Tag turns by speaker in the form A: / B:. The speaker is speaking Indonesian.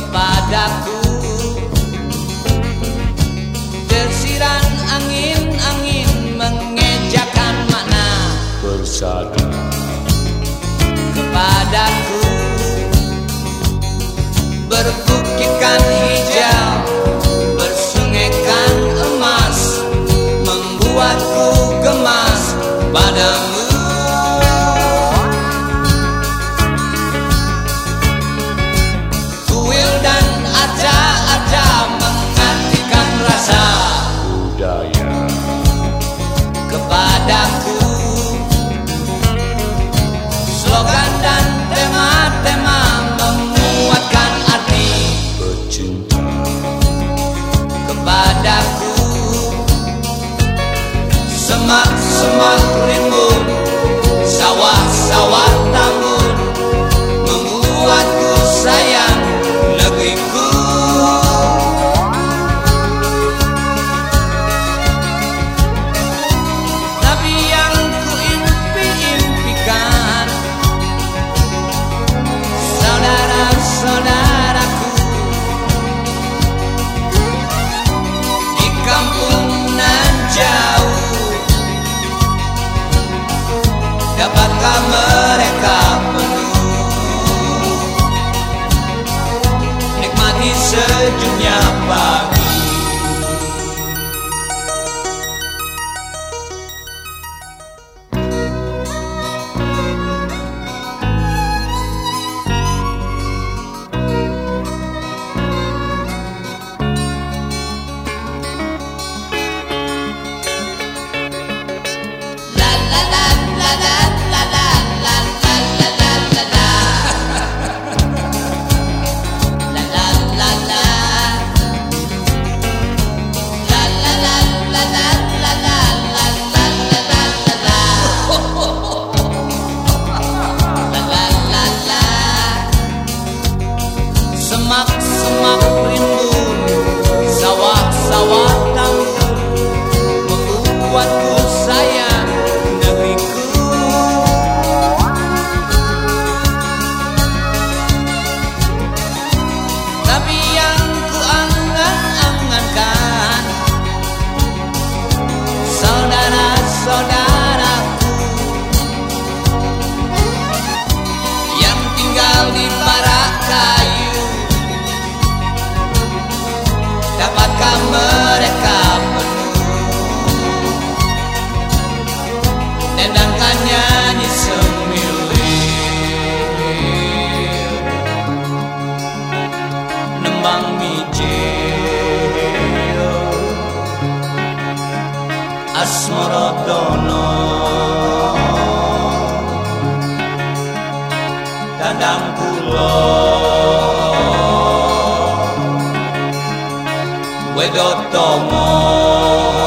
A: kepadaku. aja-aja menggantikan rasa
B: budaya.
A: kepadaku. Slogan dan tema-tema memuatkan arti
B: pecinta.
A: Kepadaku. Semak semak dapatkah mereka penuh nikmati sejuknya pagi. mereka penuh. Tendang hanya di semilir. Nembang mijil. Asmorodono. Tandang Vedat damat.